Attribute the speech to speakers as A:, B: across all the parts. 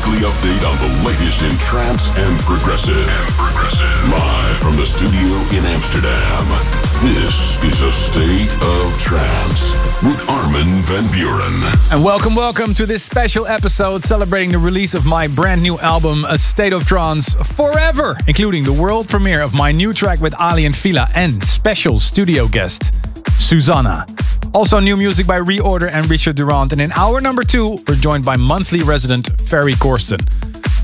A: Weekly update on the latest in trance and progressive. And progressive. Live from the studio in Amsterdam. This is a state of trance with Armin van Buuren.
B: And welcome, welcome to this special episode celebrating the release of my brand new album, A State of Trance Forever, including the world premiere of my new track with Aly and Fila and special studio guest, Susana. Also, new music by Reorder and Richard Durand. And in hour number two, we're joined by monthly resident Ferry Corsten.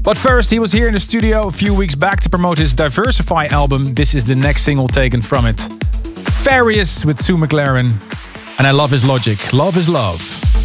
B: But first, he was here in the studio a few weeks back to promote his Diversify album. This is the next single taken from it. Farius with Sue McLaren. And I love his logic. Love is love.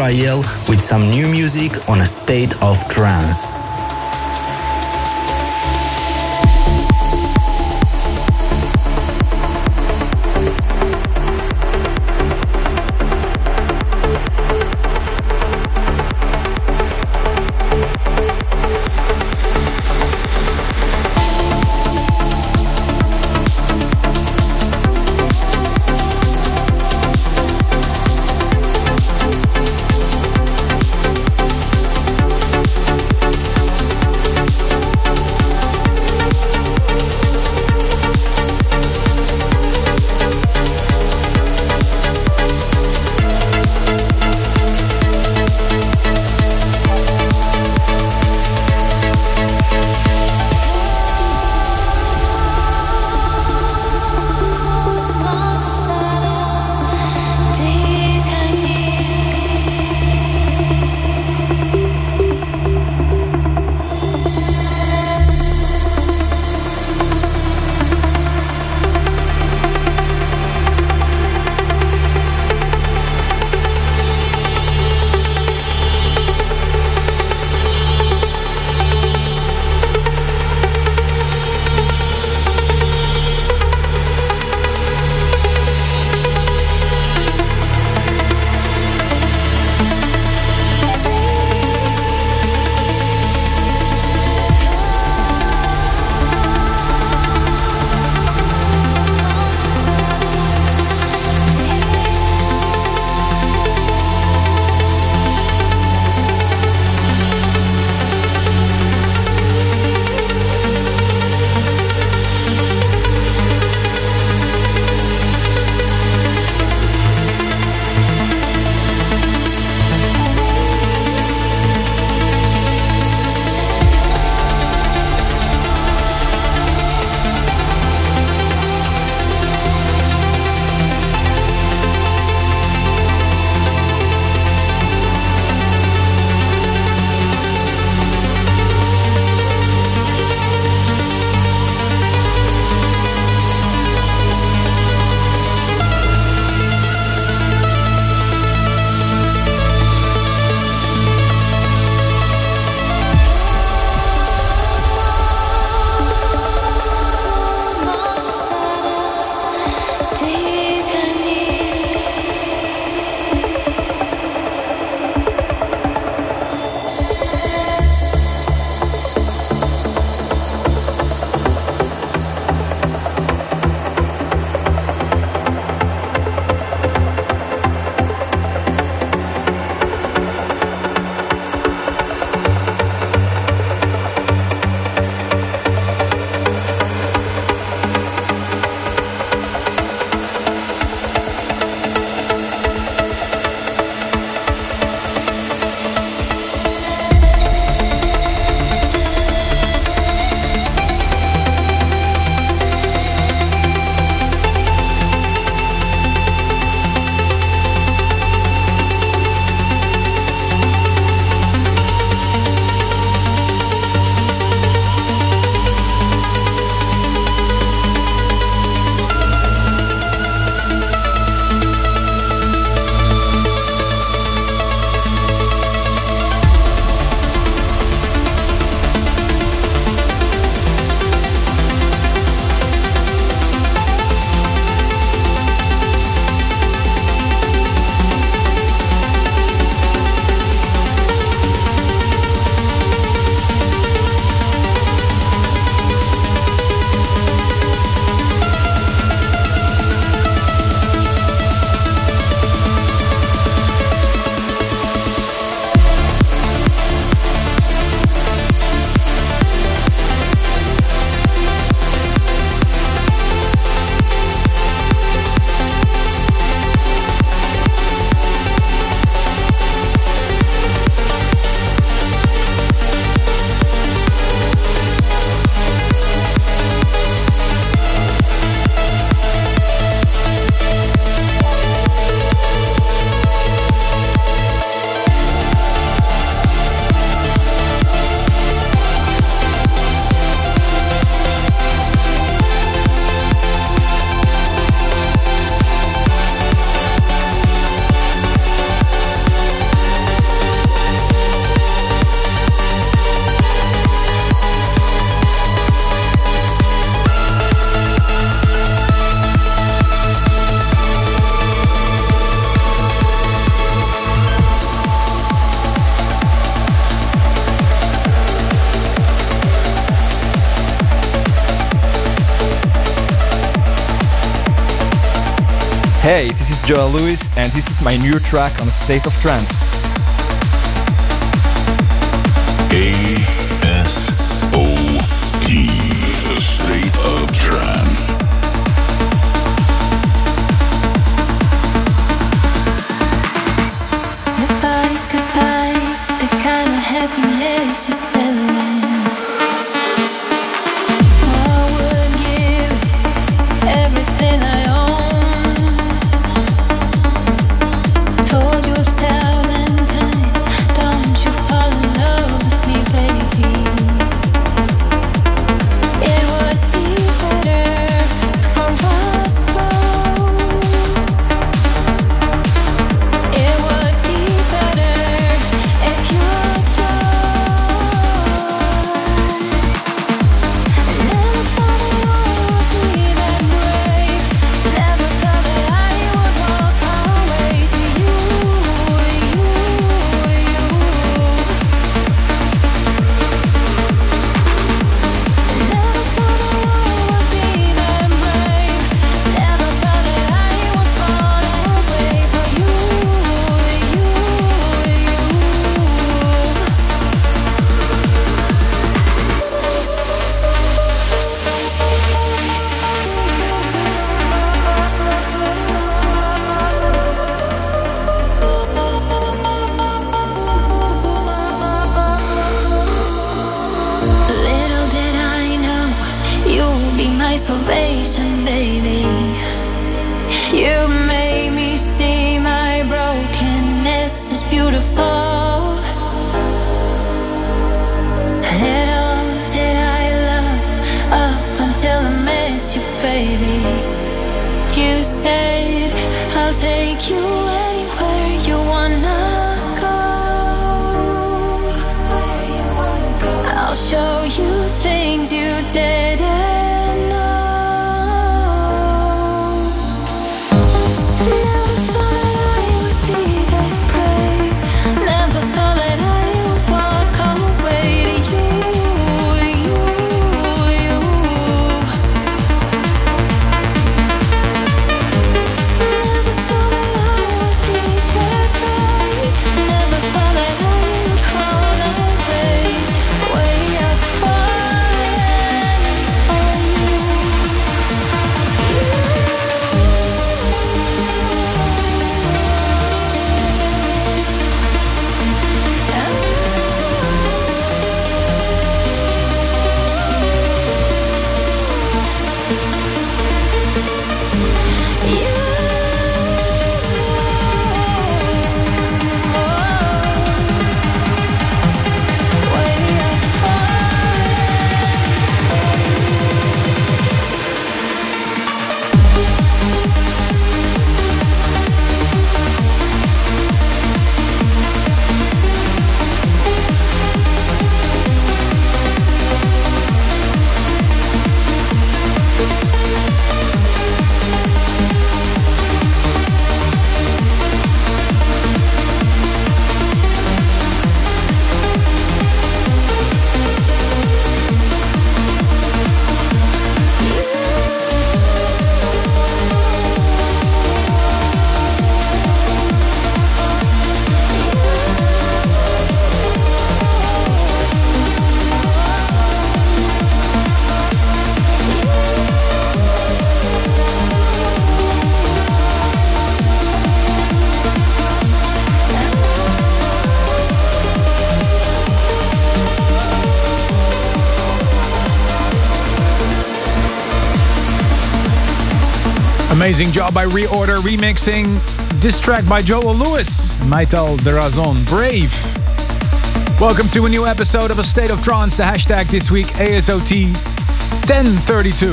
C: Rayel with some new music on a state of trance.
D: Joel Lewis, and this is my new track on State of Trance.
B: Amazing job by Reorder remixing this track by Joel Lewis, Maital de Razon, Brave. Welcome to a new episode of A State of Trance. The hashtag this week, ASOT 1032.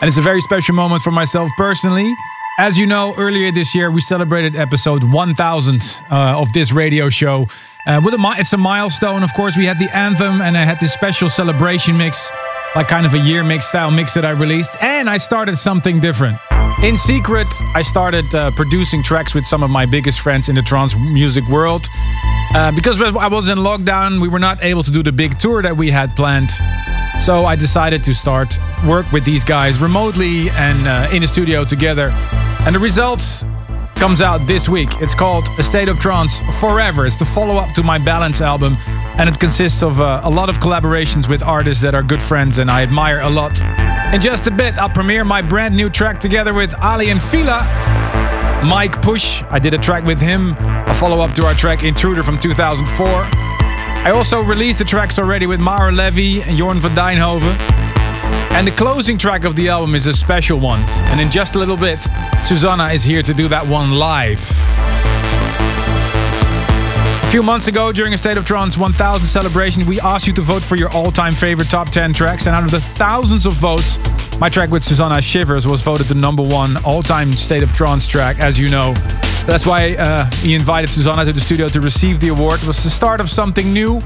B: And it's a very special moment for myself personally. As you know, earlier this year we celebrated episode 1000 uh, of this radio show. Uh, with a it's a milestone, of course. We had the anthem, and I had this special celebration mix, like kind of a year mix style mix that I released. And I started something different. In secret, I started uh, producing tracks with some of my biggest friends in the trance music world. Uh, because I was in lockdown, we were not able to do the big tour that we had planned. So I decided to start work with these guys remotely and uh, in the studio together. And the results comes out this week. It's called A State of Trance Forever. It's the follow up to my Balance album, and it consists of uh, a lot of collaborations with artists that are good friends and I admire a lot. In just a bit, I'll premiere my brand new track together with Aly and Fila. Mike Push, I did a track with him, a follow up to our track Intruder from 2004. I also released the tracks already with Maor Levi and Jorn van Deynhoven. And the closing track of the album is a special one. And in just a little bit, Susana is here to do that one live. A few months ago, during a State of Trance 1000 celebration, we asked you to vote for your all time favorite top 10 tracks. And out of the thousands of votes, my track with Susana Shivers was voted the number one all time State of Trance track, as you know. That's why uh, we invited Susana to the studio to receive the award. It was the start of something new.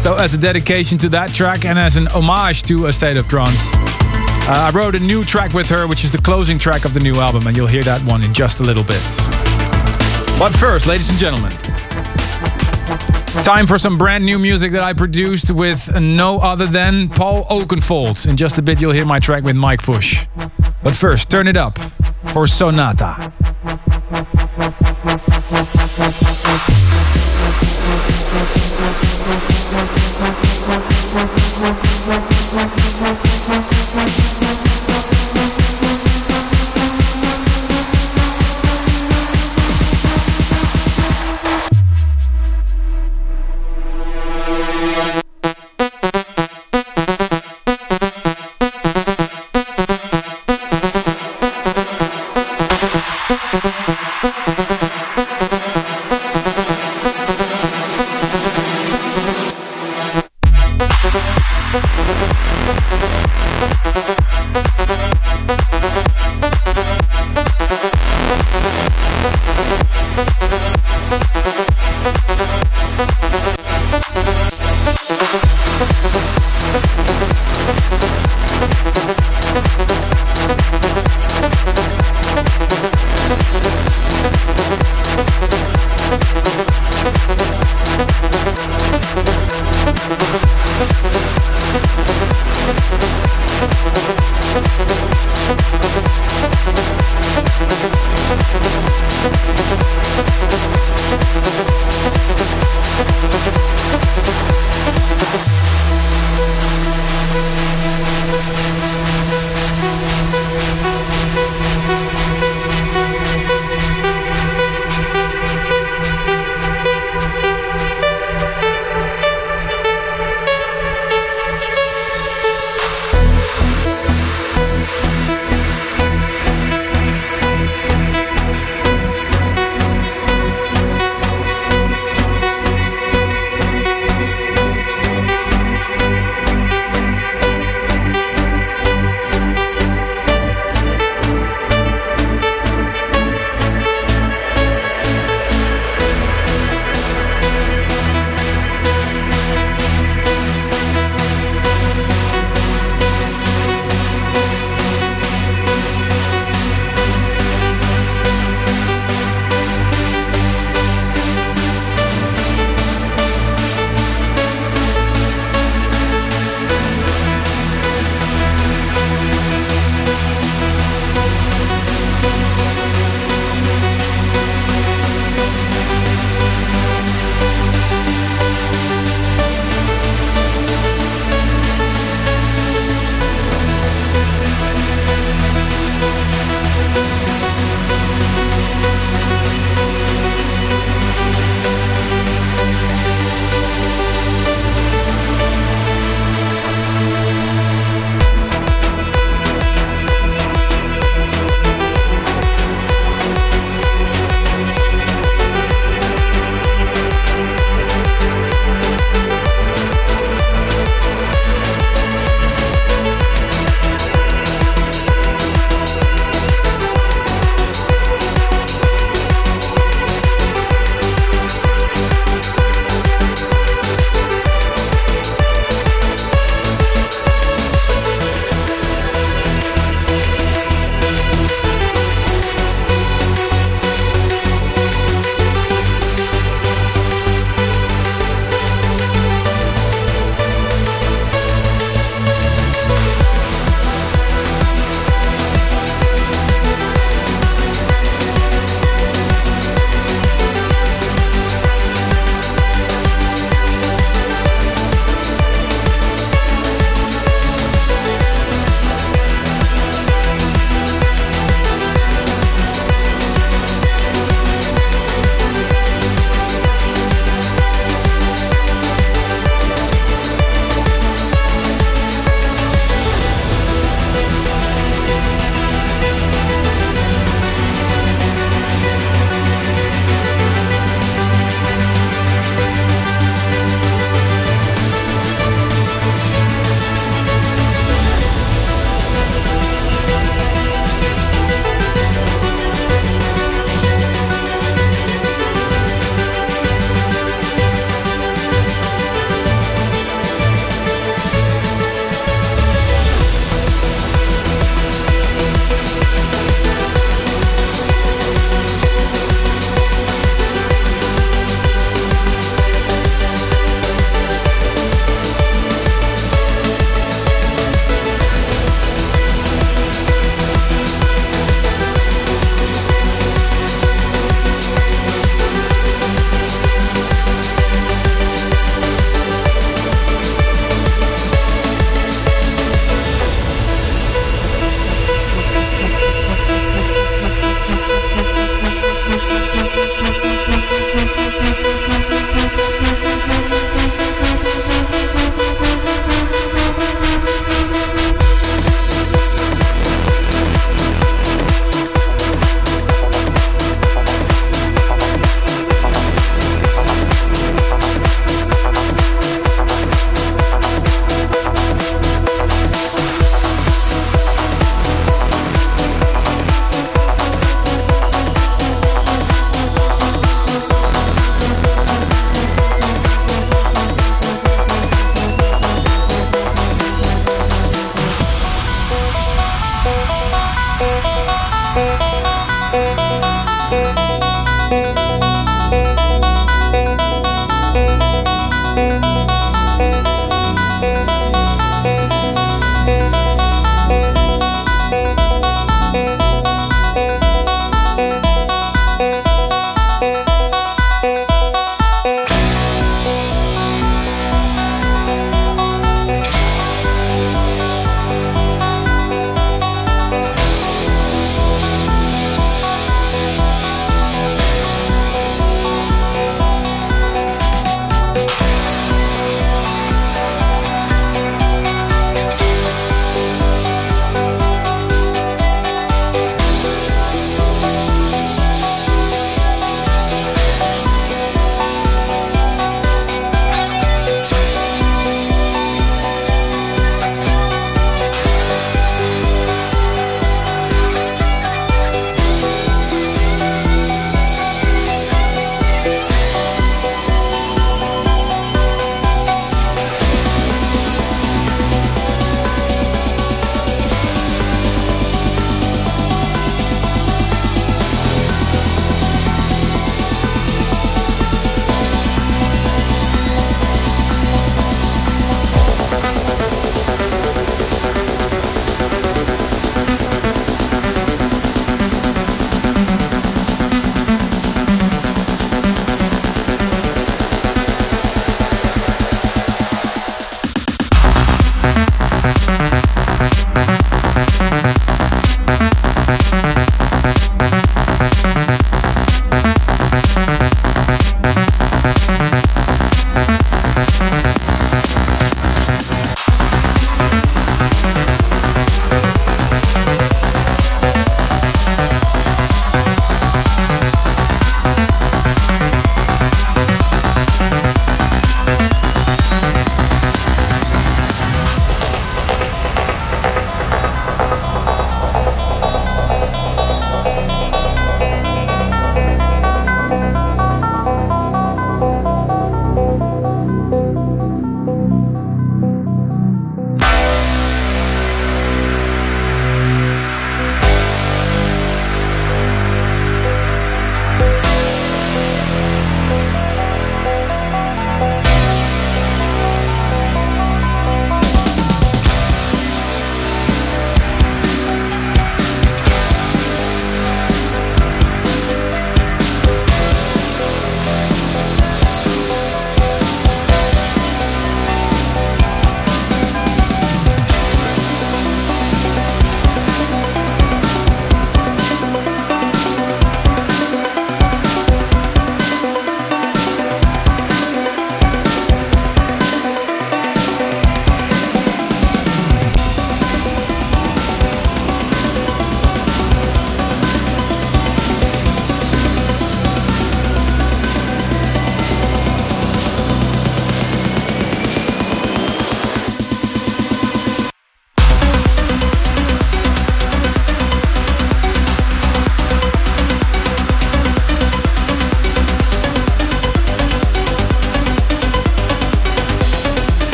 B: So, as a dedication to that track and as an homage to A State of Trance, uh, I wrote a new track with her, which is the closing track of the new album, and you'll hear that one in just a little bit. But first, ladies and gentlemen, time for some brand new music that I produced with no other than Paul Oakenfold. In just a bit, you'll hear my track with Mike Push. But first, turn it up for Sonata.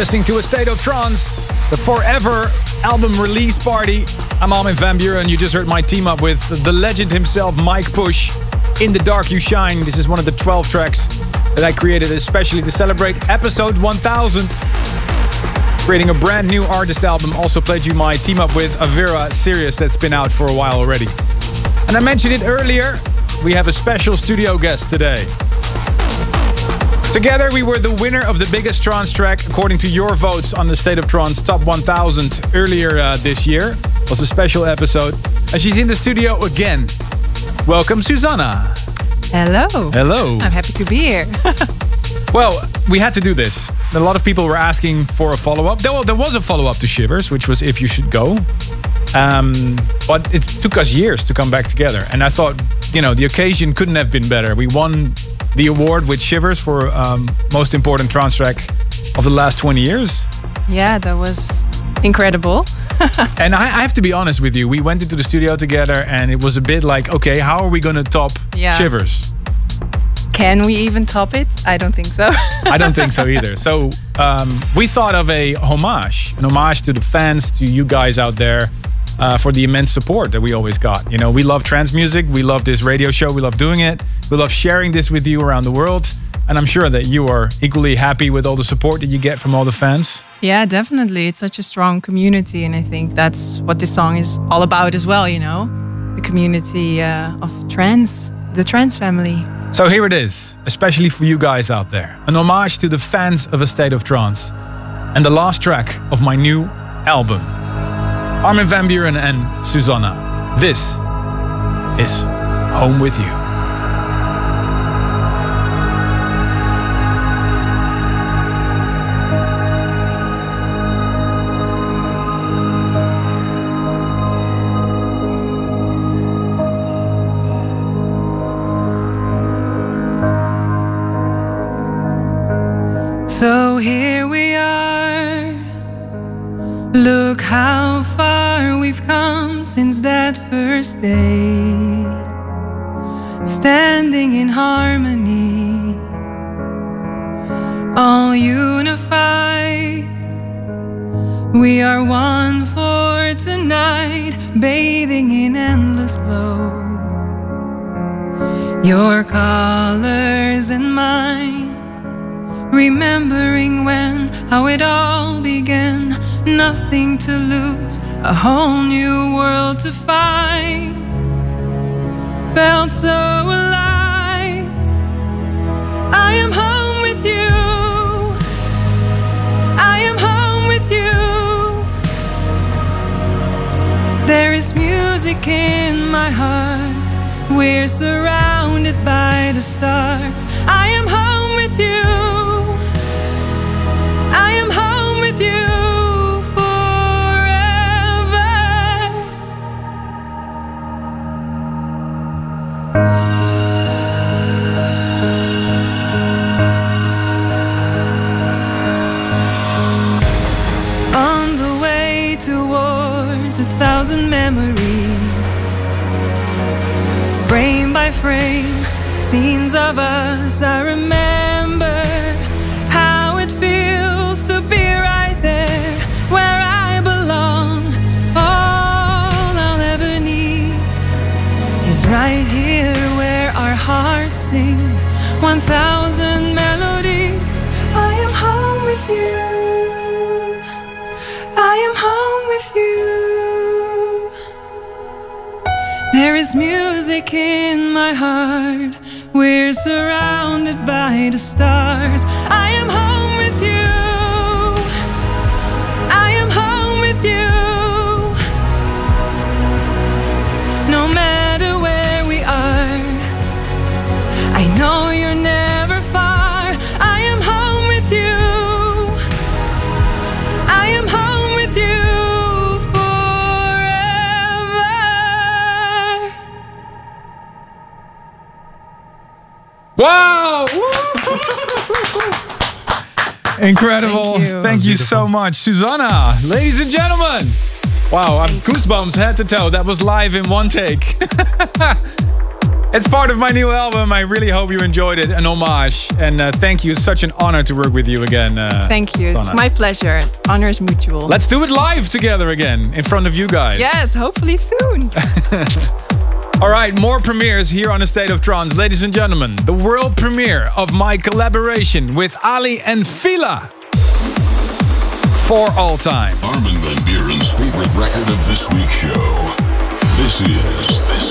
B: Listening to A State of Trance, the Forever album release party. I'm Armin van Buuren. You just heard my team up with the legend himself, Mike Push. In the Dark You Shine. This is one of the 12 tracks that I created especially to celebrate episode 1000. Creating a brand new artist album. Also played you my team up with Avira Sirius that's been out for a while already. And I mentioned it earlier, we have a special studio guest today. Together, we were the winner of the biggest trance track according to your votes on the State of Trance Top 1000 earlier uh, this year. It was a special episode. And she's in the studio again. Welcome, Susana.
E: Hello.
B: Hello.
E: I'm happy to be here.
B: Well, we had to do this. A lot of people were asking for a follow up. There, there was a follow up to Shivers, which was If You Should Go. Um, but it took us years to come back together. And I thought, you know, the occasion couldn't have been better. We won the award with Shivers for um, most important trance track of the last 20 years.
E: yeah, that was incredible.
B: And I, I have to be honest with you, we went into the studio together and it was a bit like, okay, how are we going to top
E: Yeah.
B: Shivers?
E: Can we even top it? I don't think so.
B: I don't think so either. So um, we thought of a homage, an homage to the fans, to you guys out there, uh, for the immense support that we always got. You know, we love trance music, we love this radio show, we love doing it, we love sharing this with you around the world, and I'm sure that you are equally happy with all the support that you get from all the fans.
E: yeah, definitely. It's such a strong community, and I think that's what this song is all about as well. You know, the community uh, of trance, the trance family.
B: So here it is, especially for you guys out there, an homage to the fans of A State of Trance, and the last track of my new album. Armin van Buuren and Susana. This is Home With You.
E: First day. Standing in harmony, all unified. We are one for tonight, bathing in endless glow. Your colors and mine. Remembering when, how it all began. Nothing to lose, a whole new world to find. Felt so alive. I am home with you. I am home with you. There is music in my heart. We're surrounded by the stars. I am home with you. Thousand memories frame by frame, scenes of us. I remember how it feels to be right there where I belong. All I'll ever need is right here where our hearts sing 1,000 melodies. I am home with you. There is music in my heart. We're surrounded by the stars. I am
B: Wow! Incredible.
E: Thank you.
B: Thank you so much, Susana. Ladies and gentlemen. Wow, I'm goosebumps head to toe. That was live in one take. It's part of my new album. I really hope you enjoyed it. An homage. And uh, thank you. It's such an honor to work with you again. Uh,
F: Thank you.
B: Sanna.
F: It's my pleasure. Honor's mutual.
B: Let's do it live together again in front of you guys.
F: yes, hopefully soon.
B: All right, more premieres here on the State of Trance. Ladies and gentlemen, the world premiere of my collaboration with Aly and Fila. For all time.
A: Armin Van Buuren's favorite record of this week's show. This is, this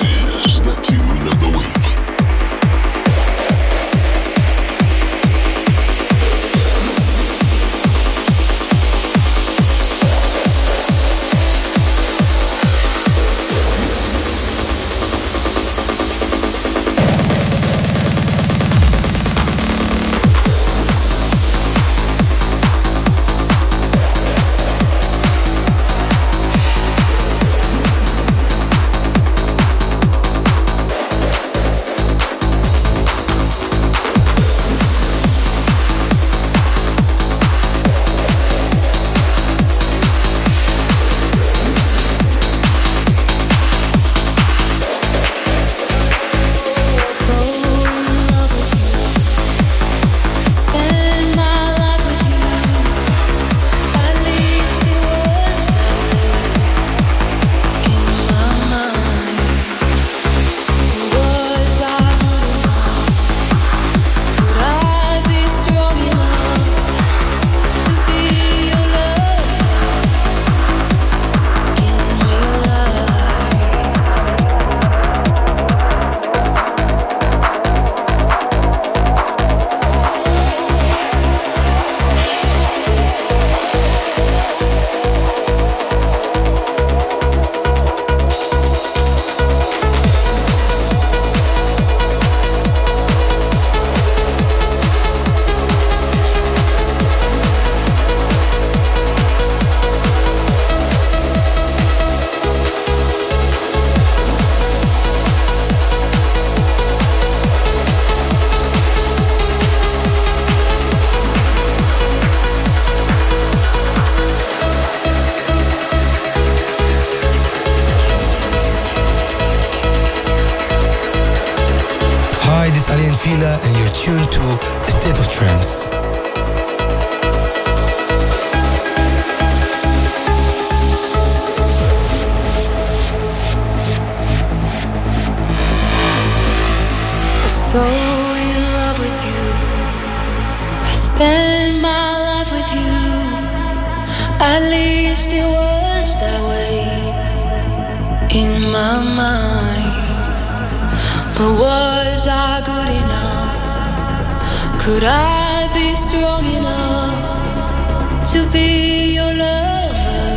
G: But was I good enough? Could I be strong enough to be your lover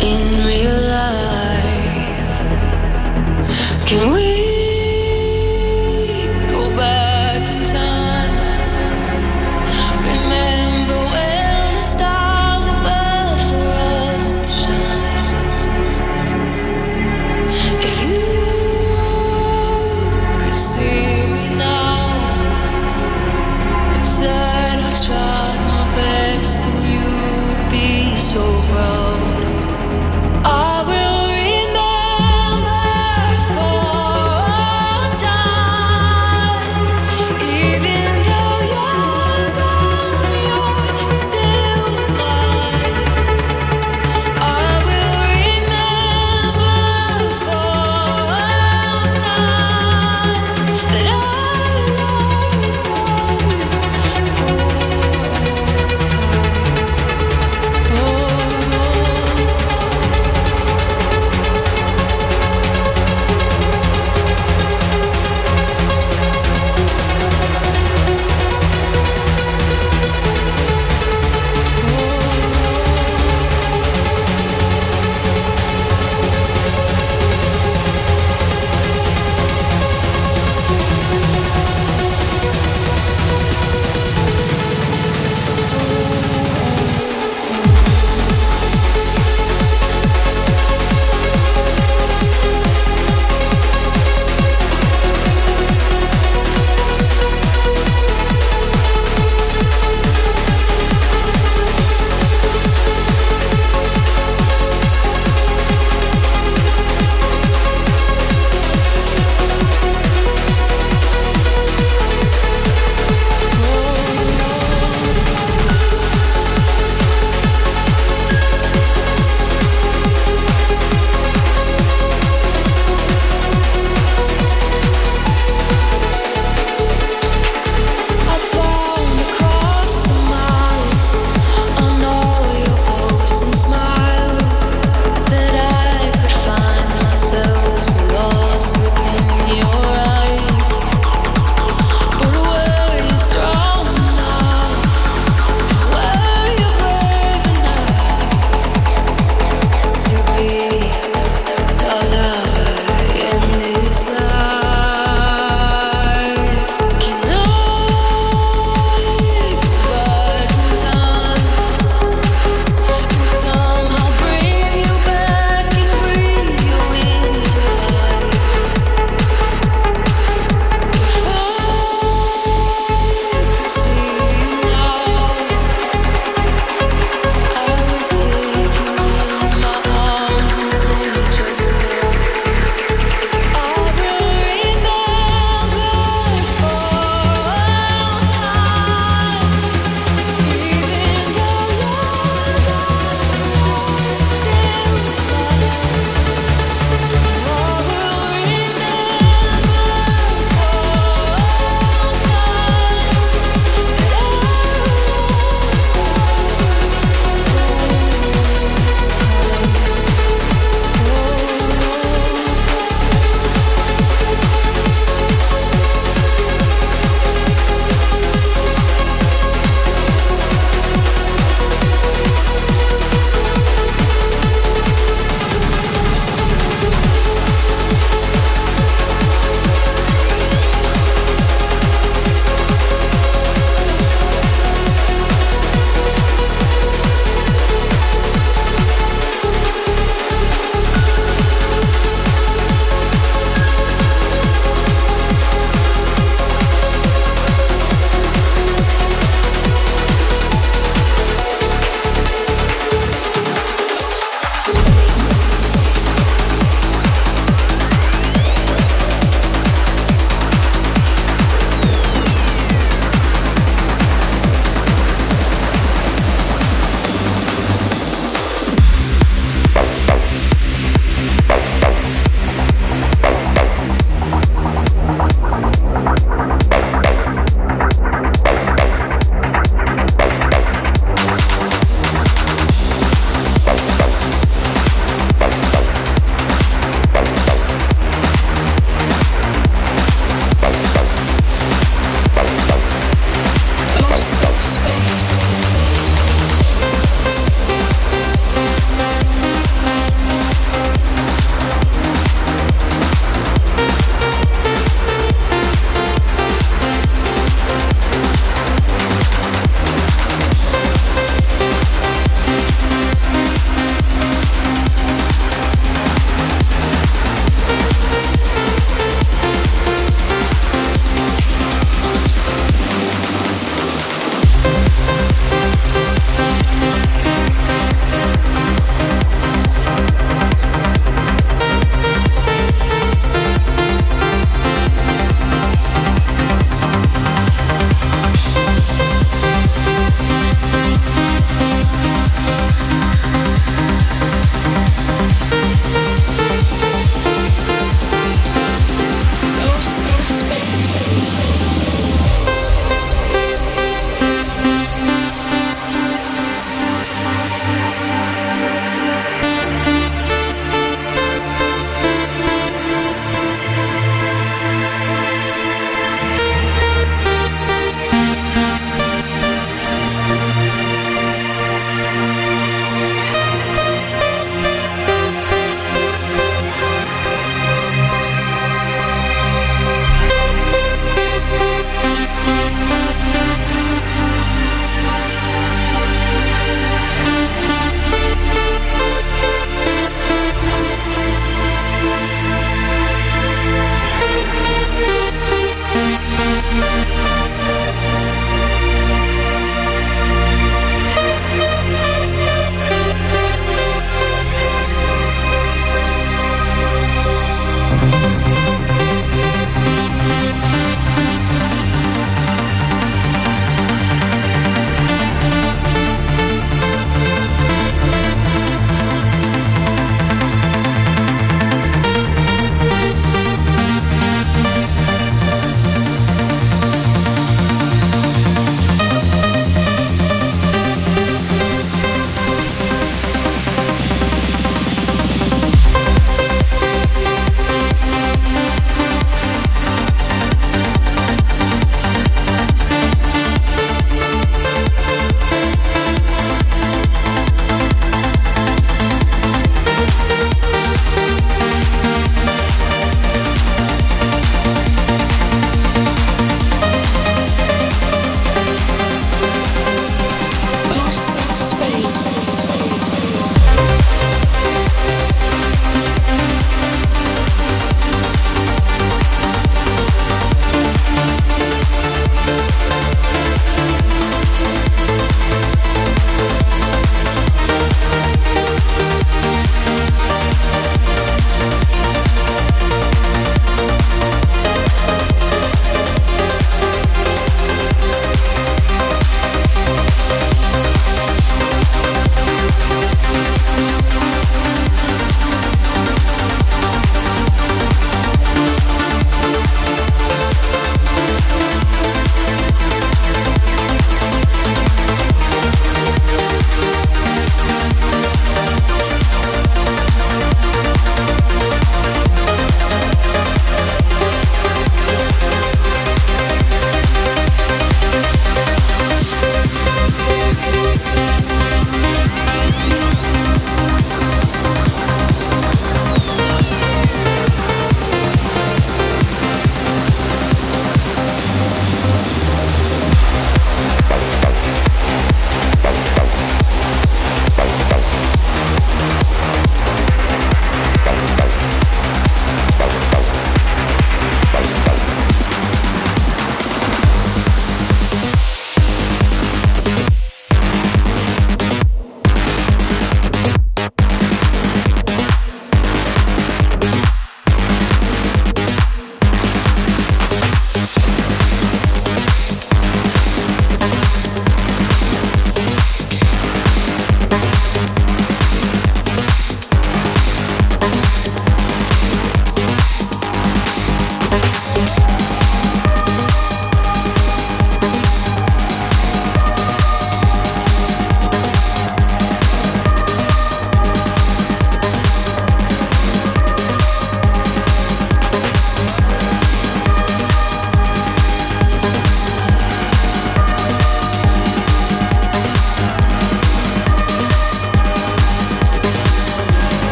G: in real life? Can we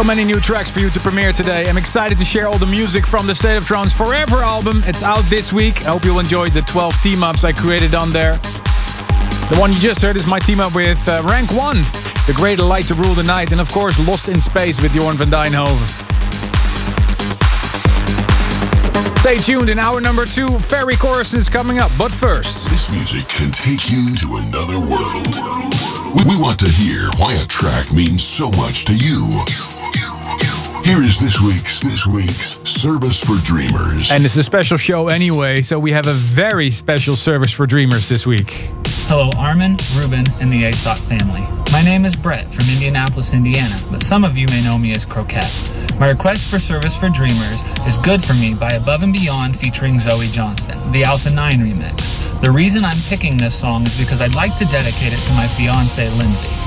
G: So
B: many new tracks for you to premiere today. I'm excited to share all the music from the State of Trance Forever album. It's out this week. I hope you'll enjoy the 12 team ups I created on there. The one you just heard is my team up with uh, Rank 1, The Greater Light to Rule the Night, and of course Lost in Space with Jorn van Deynhoven. Stay tuned in hour number two. Ferry Corsten is coming up, but first.
A: This music can take you to another world. We want to hear why a track means so much to you. Here is this week's this week's service for dreamers.
B: And it's a special show anyway, so we have a very special service for dreamers this week.
H: Hello, Armin, Ruben, and the ASOT family. My name is Brett from Indianapolis, Indiana, but some of you may know me as Croquette. My request for service for dreamers is Good for Me by Above and Beyond featuring Zoe Johnston, the Alpha 9 remix. The reason I'm picking this song is because I'd like to dedicate it to my fiance, Lindsay.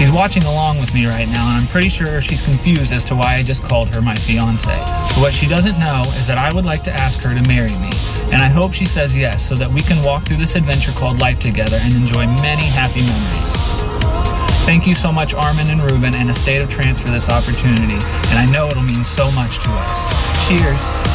H: She's watching along with me right now, and I'm pretty sure she's confused as to why I just called her my fiance. But what she doesn't know is that I would like to ask her to marry me, and I hope she says yes so that we can walk through this adventure called life together and enjoy many happy memories. Thank you so much, Armin and Ruben, and A State of Trance for this opportunity, and I know it'll mean so much to us. Cheers.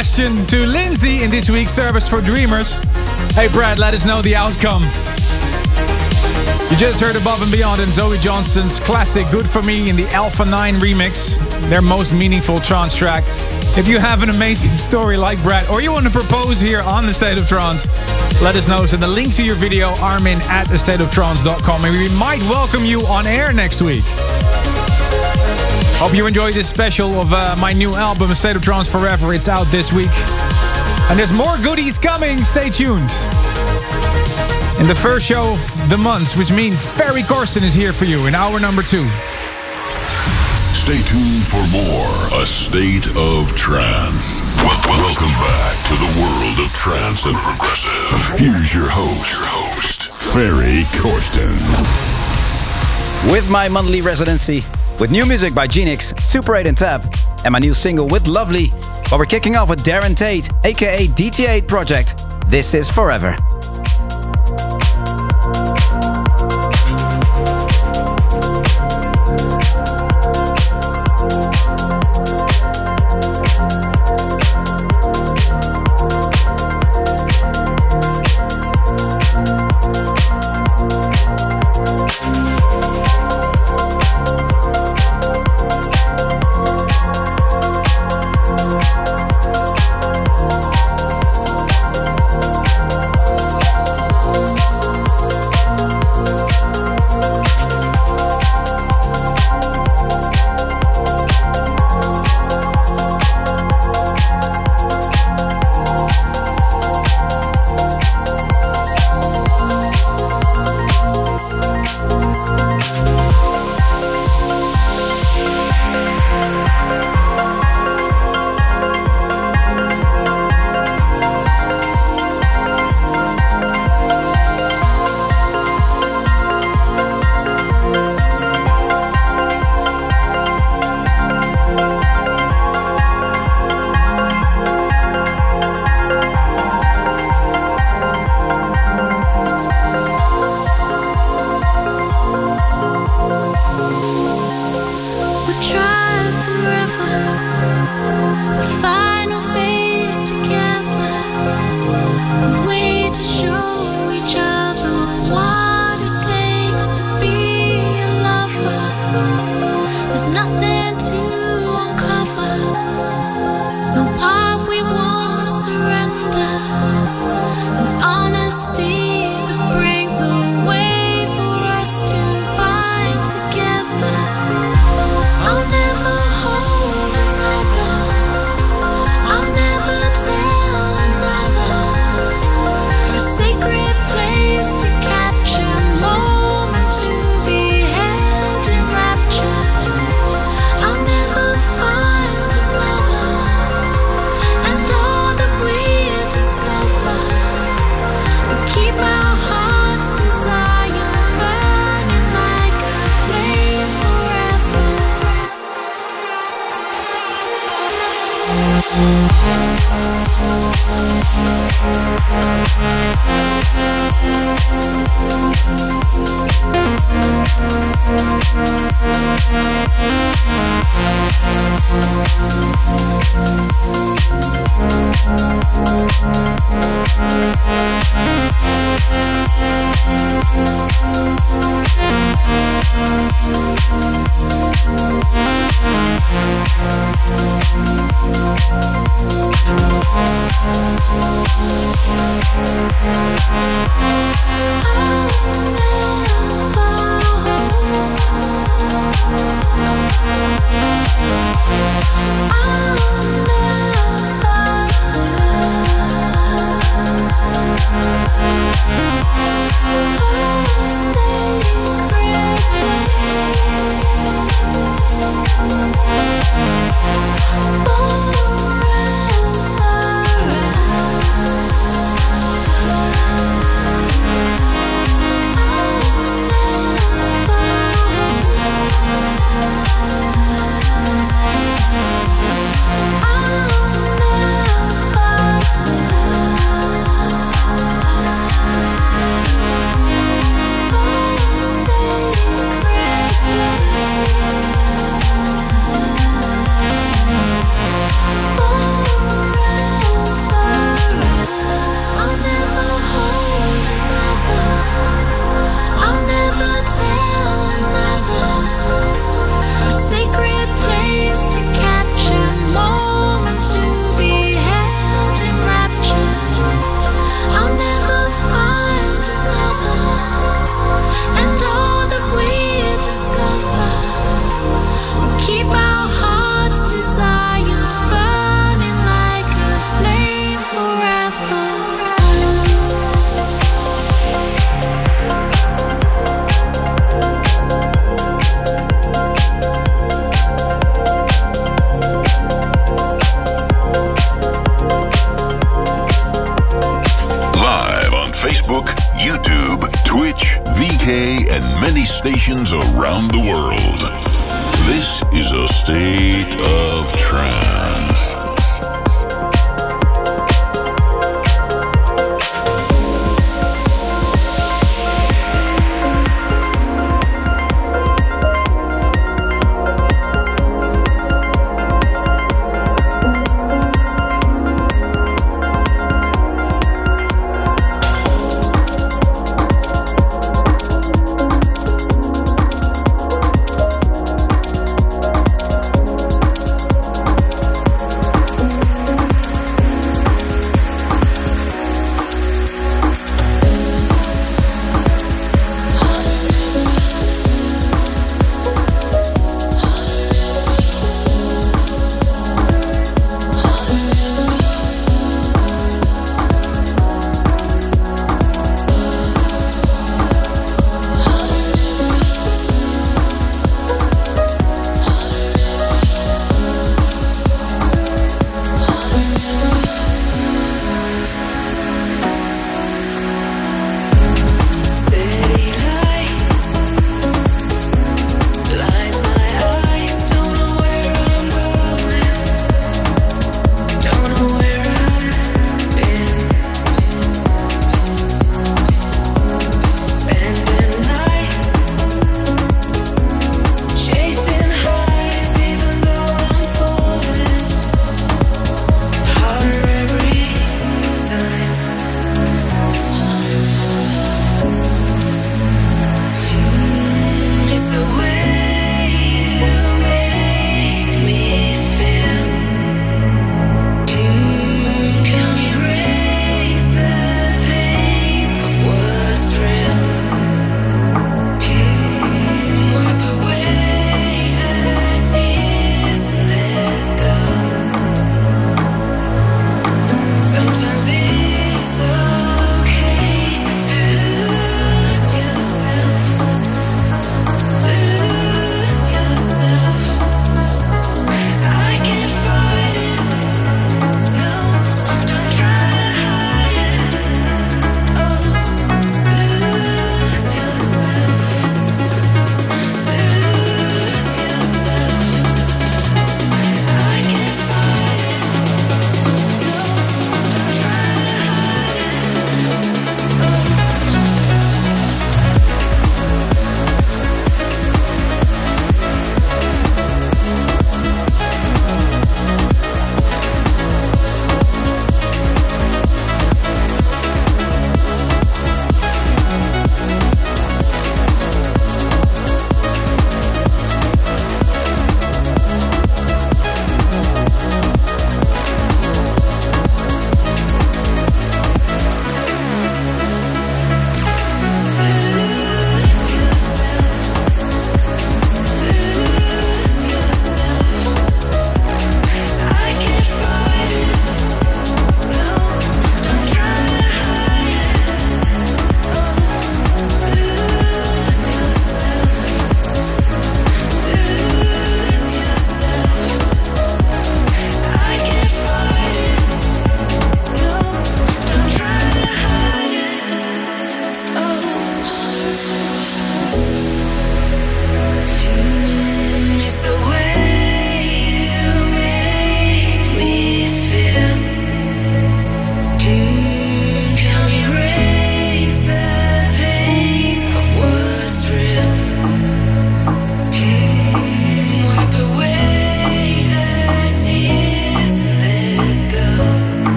B: Question to Lindsay in this week's Service for Dreamers. Hey, Brad, let us know the outcome. You just heard Above and Beyond and Zoe Johnston's classic Good For Me in the Alpha 9 remix, their most meaningful trance track. If you have an amazing story like Brad, or you want to propose here on The State of Trance, let us know. Send the link to your video, armin at thestateoftrance.com, and we might welcome you on air next week. Hope you enjoyed this special of uh, my new album, State of Trance Forever. It's out this week. And there's more goodies coming. Stay tuned. In the first show of the month, which means Ferry Corsten is here for you in hour number two.
A: Stay tuned for more A State of Trance. Wel- welcome back to the world of trance and progressive. Here's your host, your host, Ferry Corsten.
I: With my monthly residency, with new music by Genix, Super 8 and Tab, and my new single with Lovely, but we're kicking off with Darren Tate, aka DT8 Project. This is Forever.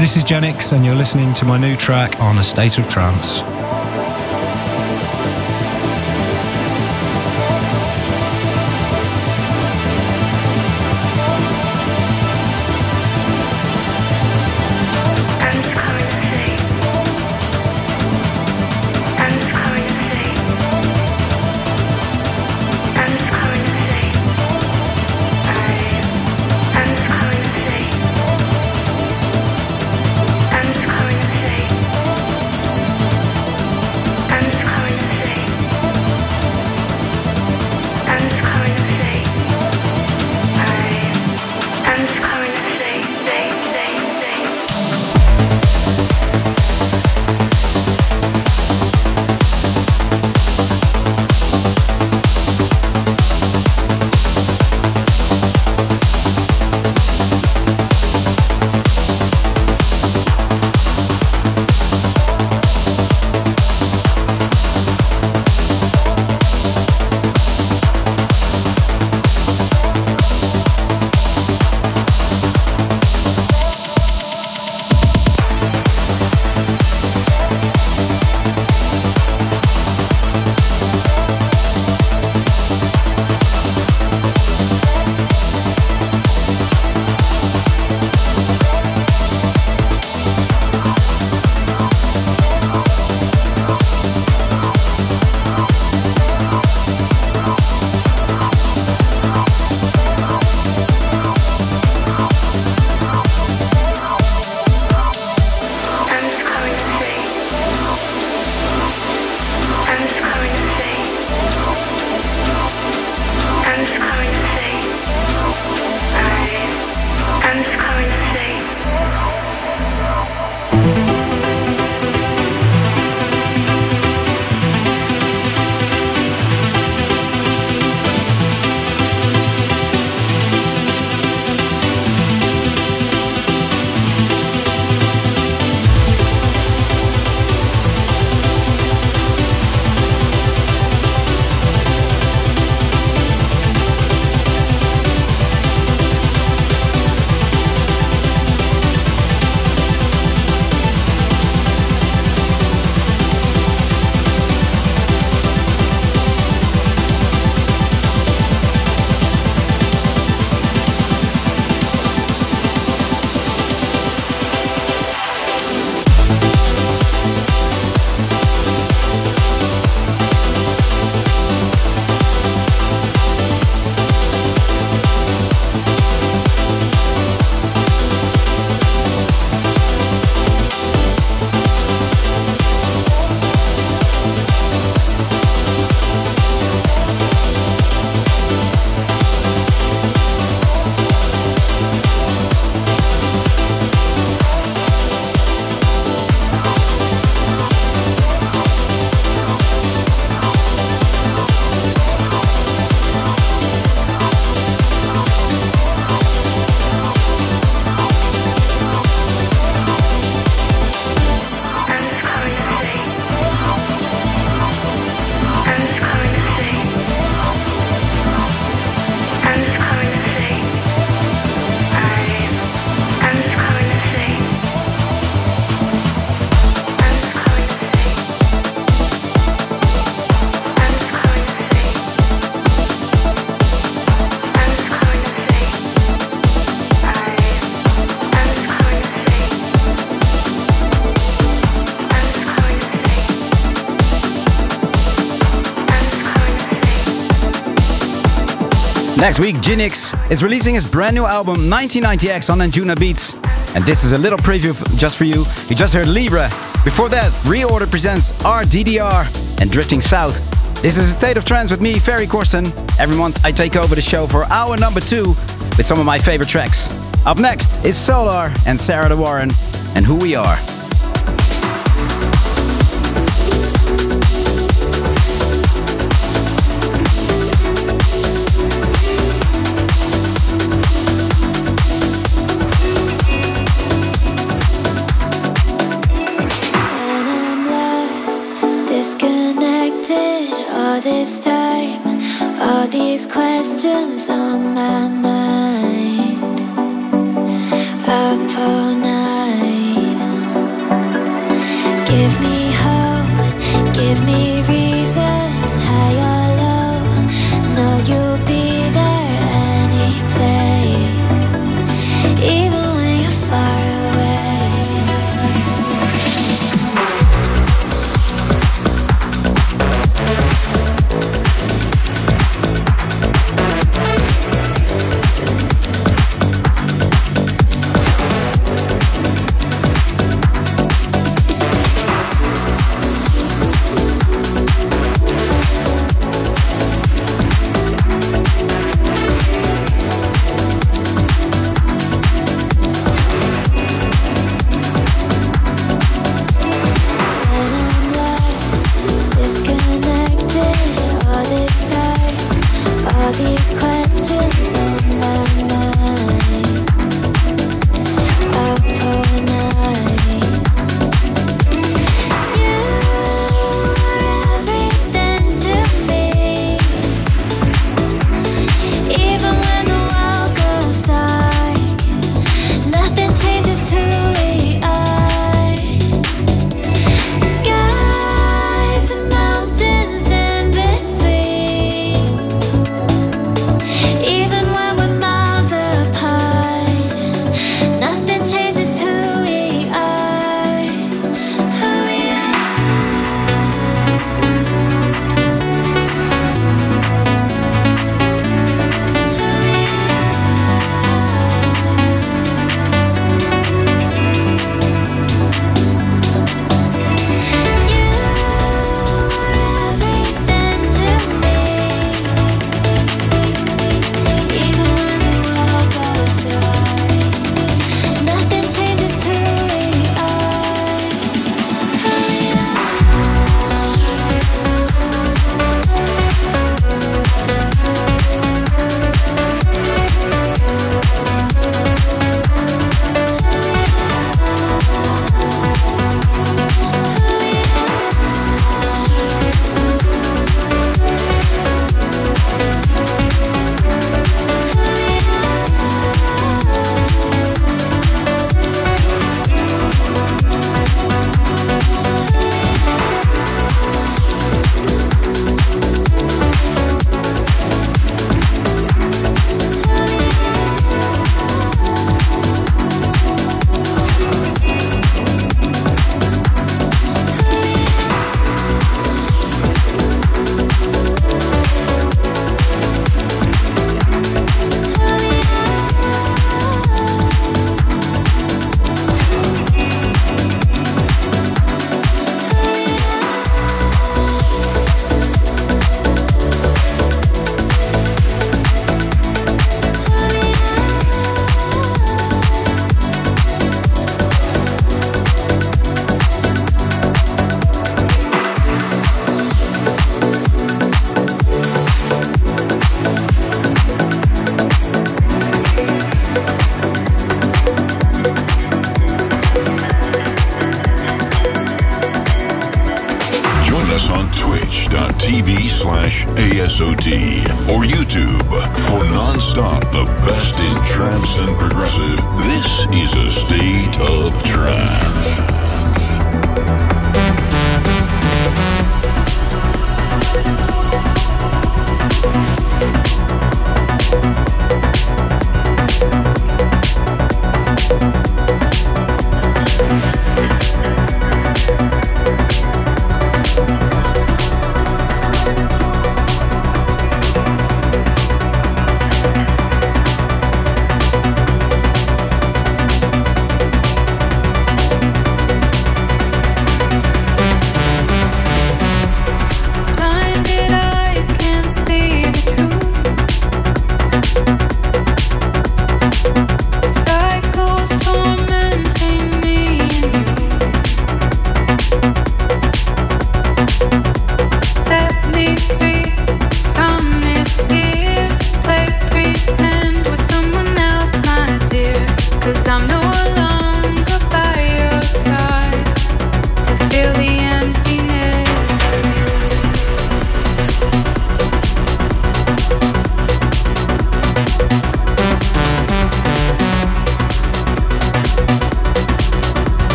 A: This is
J: Genix, and you're listening to my new track on A State of Trance.
I: Next week, Genix is releasing his brand new album 1990X on Anjuna Beats. And this is a little preview just for you. You just heard Libra. Before that, Reorder presents RDDR and Drifting South. This is a State of Trance with me, Ferry Corsten. Every month I take over the show for hour number two with some of my favorite tracks. Up next is Solar and Sarah De Warren and Who We Are.
D: Questions on
A: questions.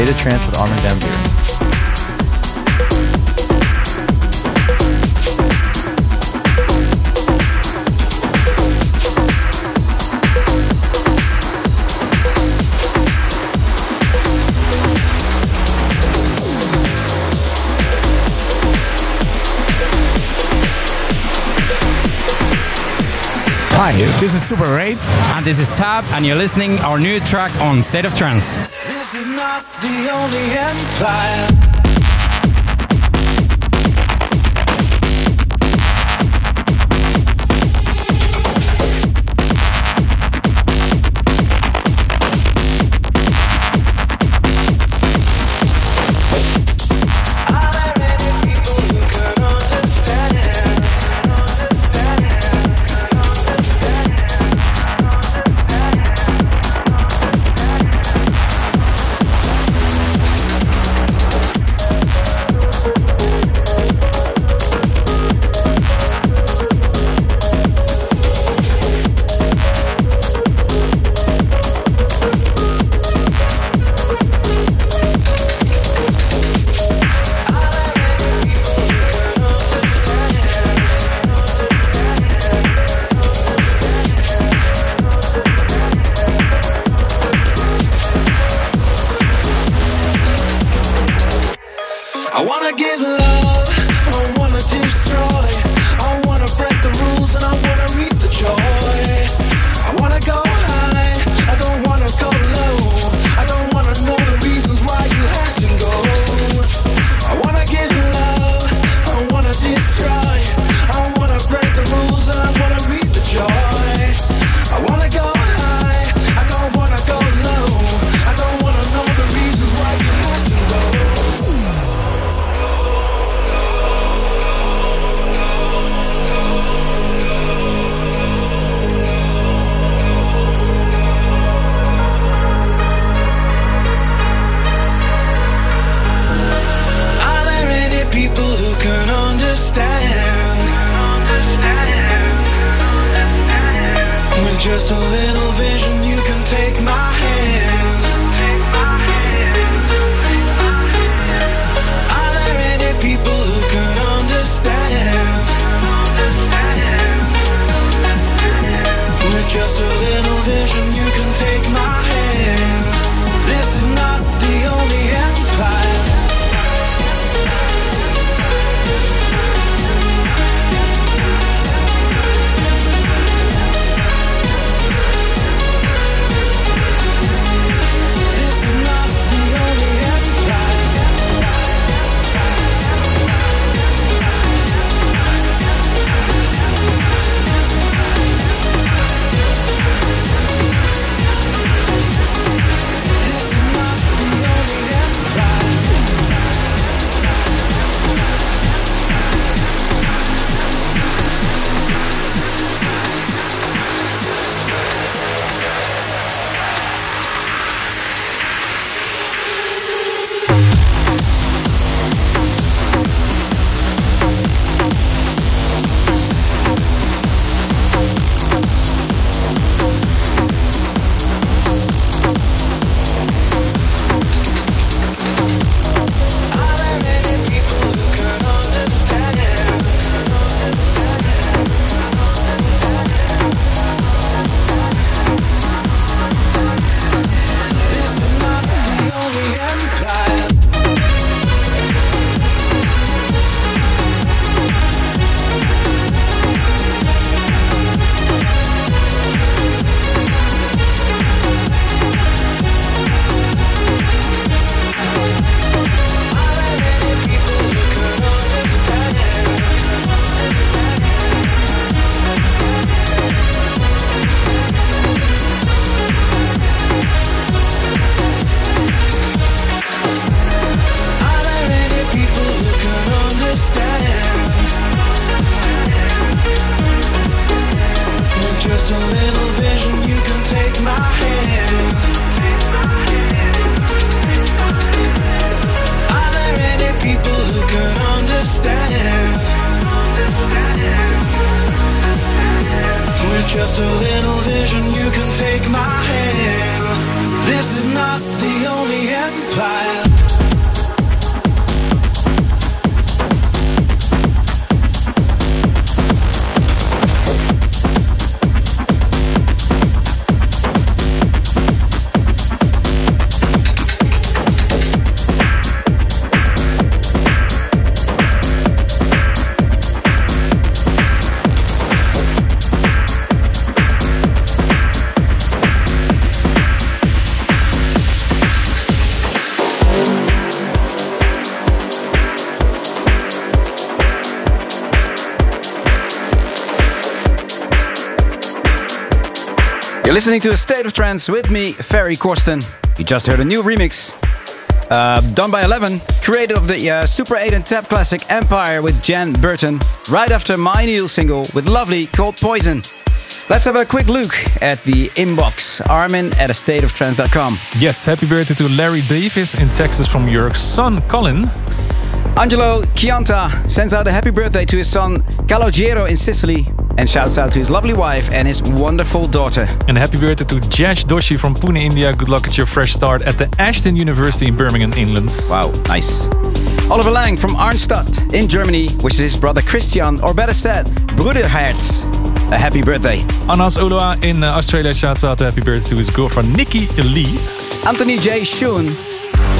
A: Of trance
D: with Armin van Buuren.
K: Hi, this is Super 8. And this is Tab, and you're listening our new track on State of Trance.
L: Not the only empire.
I: Listening to A State of Trance with me, Ferry Corsten. You just heard a new remix uh, done by Eleven, created of the uh, Super 8 and Tab classic Empire with Jan Burton, right after my new single with Lovely called Poison. Let's have a quick look at the inbox. Armin at a stateoftrance.com.
M: Yes, happy birthday to Larry Davis in Texas from your son Colin.
I: Angelo Chianta sends out a happy birthday to his son Calogero in Sicily and shouts out to his lovely wife and his wonderful daughter.
M: And happy birthday to Jash Doshi from Pune, India. Good luck at your fresh start at the Aston University in Birmingham, England.
I: Wow, nice. Oliver Lang from Arnstadt in Germany wishes his brother Christian, or better said, Bruderherz, a happy birthday.
M: Anas Ulua in uh, Australia shouts out a happy birthday to his girlfriend Nikki Lee.
I: Anthony J. Schoen,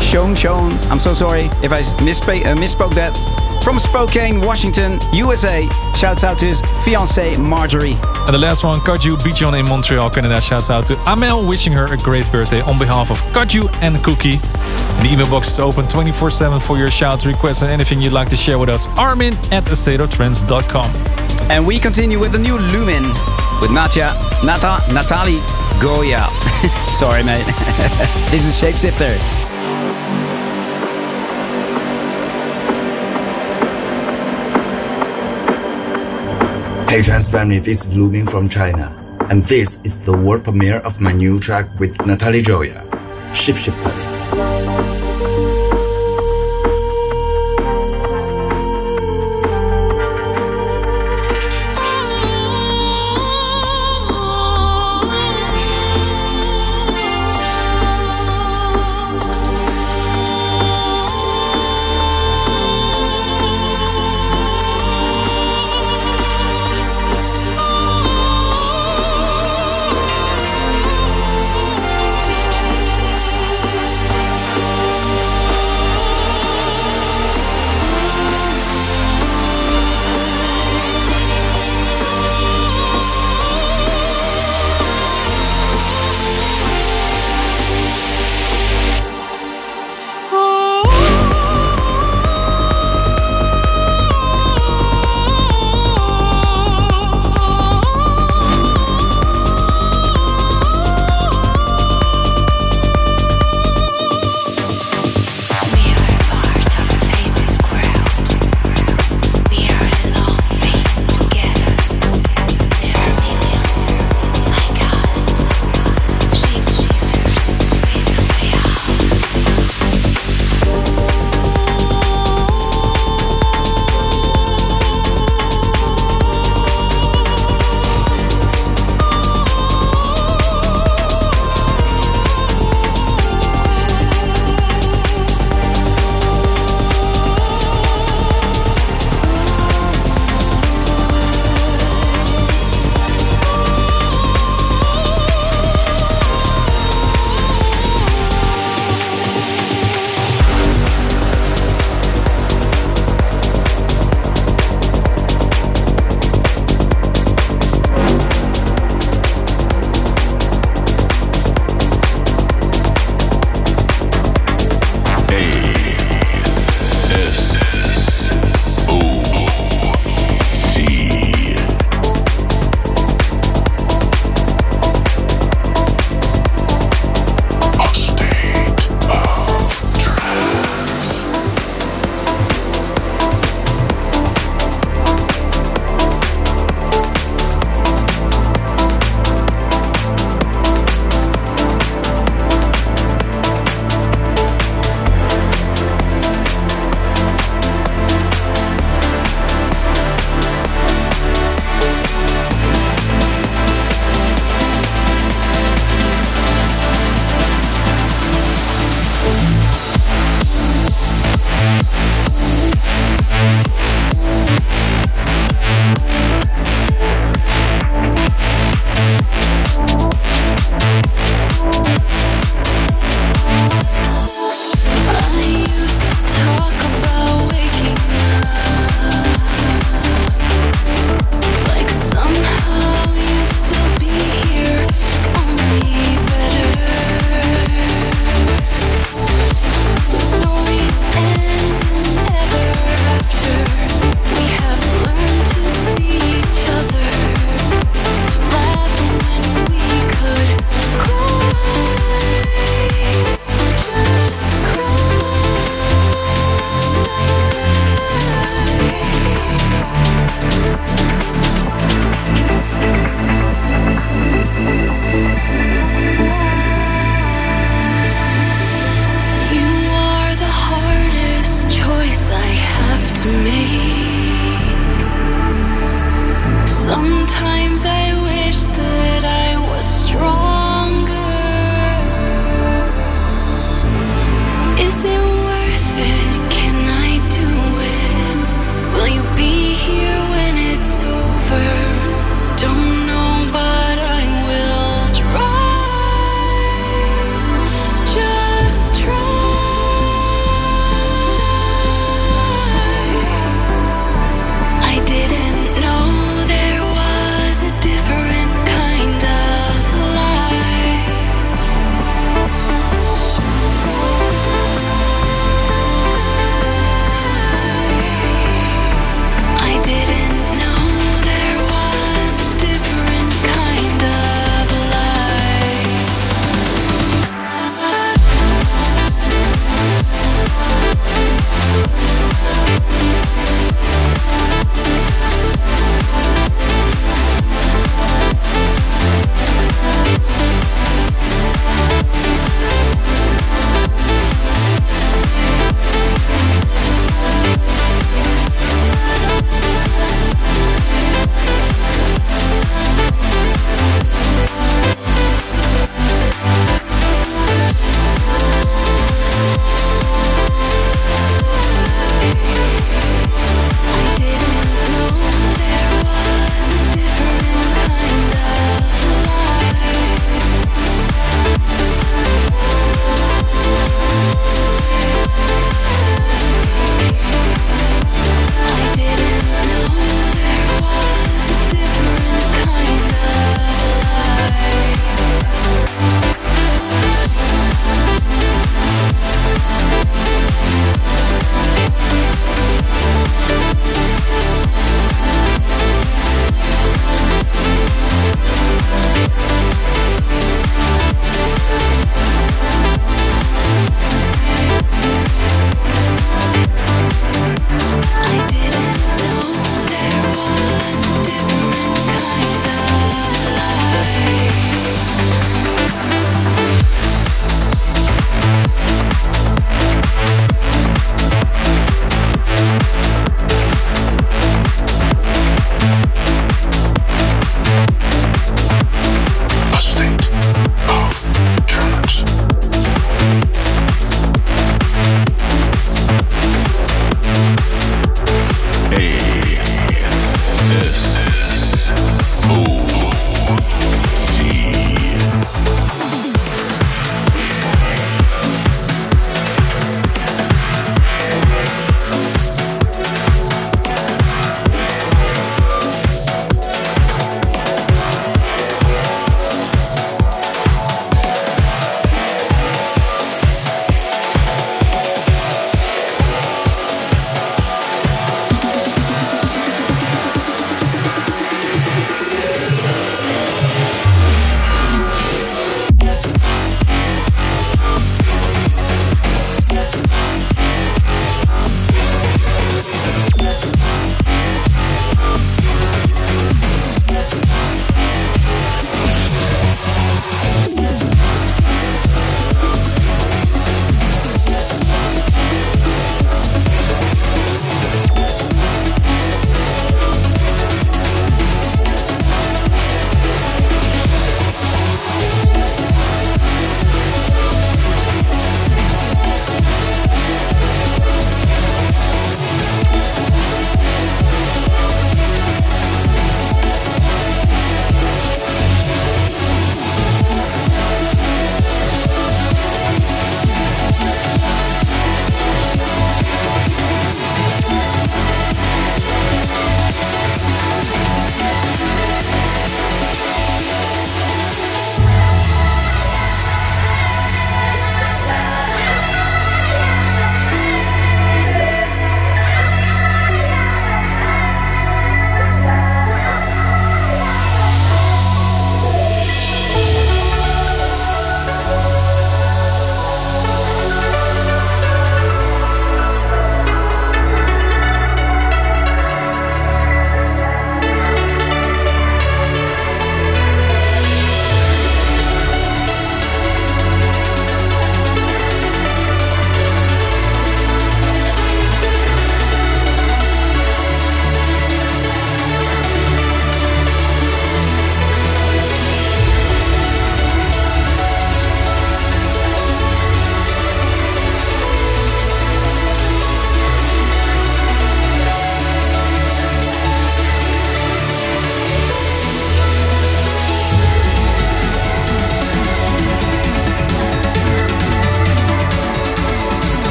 I: Schoen, Schoen, I'm so sorry if I uh, misspoke that. From Spokane, Washington, USA, shouts out to his fiancée Marjorie.
M: And the last one, Kaju Bijon in Montreal, Canada, shouts out to Amel, wishing her a great birthday on behalf of Kaju and Cookie. And the email box is open 24 7 for your shouts, requests, and anything you'd like to share with us. Armin at astateoftrance.com.
I: And we continue with the new Lumen with Natya, Nata, Natali Goya. Sorry, mate. this is Shapeshifter.
N: Hey Trance family, this is Lu Ming from China, and this is the world premiere of my new track with Natalie Joya, Shapeshifter.
A: Facebook,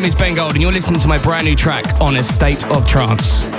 L: name is Ben Gold, and you're listening to my brand new track on A State of Trance.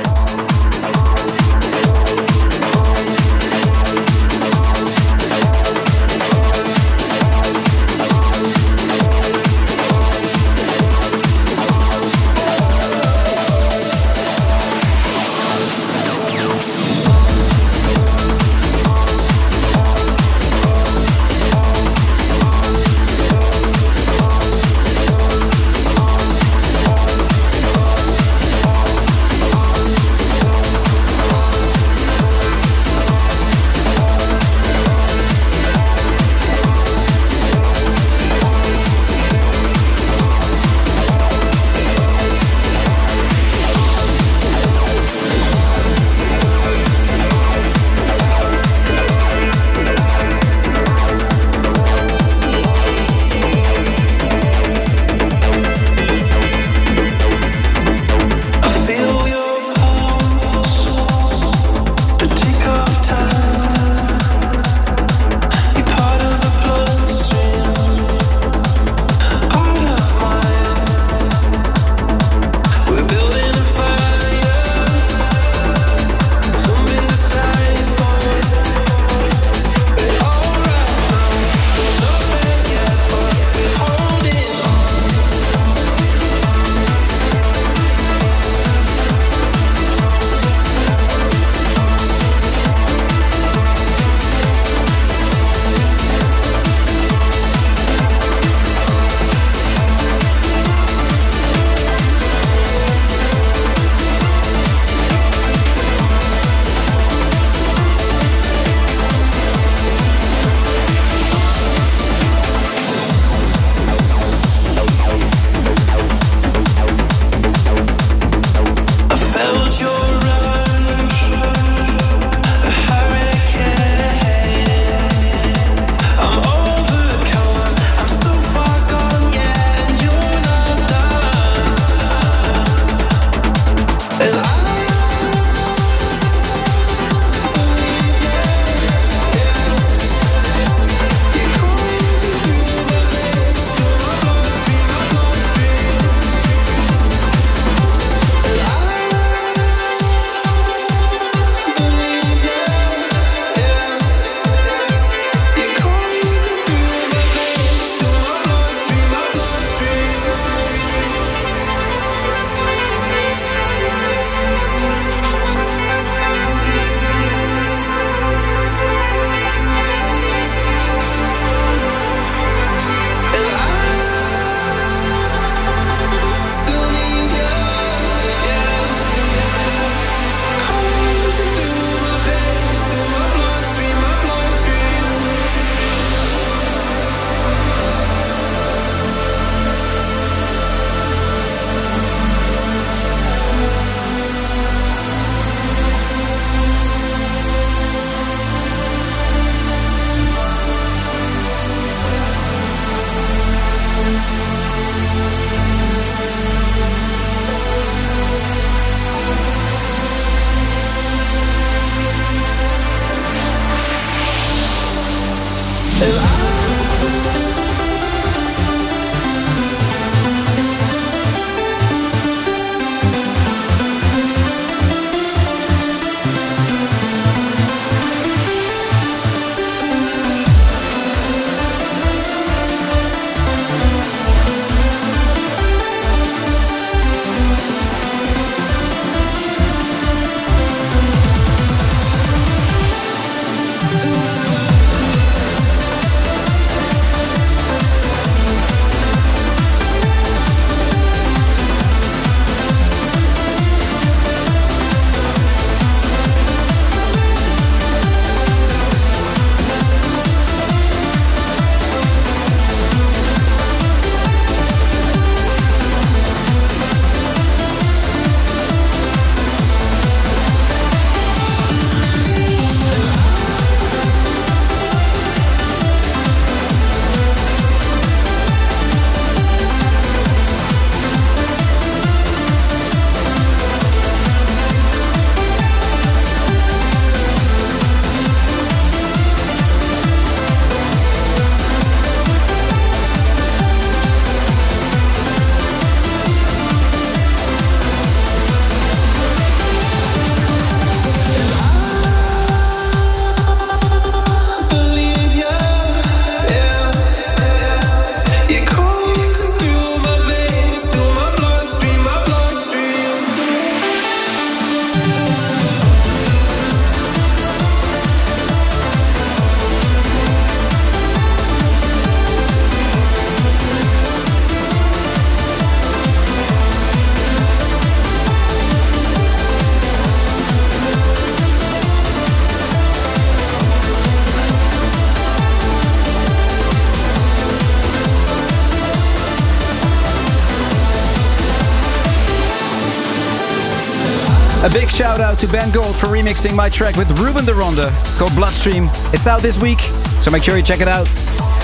I: A big shout out to Ben Gold for remixing my track with Ruben de Ronde called Bloodstream. It's out this week, so make sure you check it out.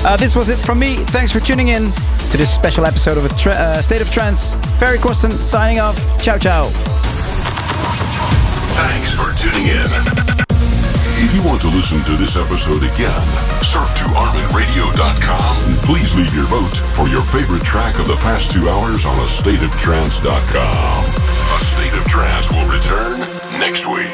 I: Uh, this was it from me. Thanks for tuning in to this special episode of a uh, State of Trance. Ferry Corsten signing off. Ciao, ciao.
A: Thanks for tuning in. If you want to listen to this episode again, surf to ArminRadio.com and please leave your vote for your favorite track of the past two hours on AstateOfTrance.com. A State of Trance will return next week.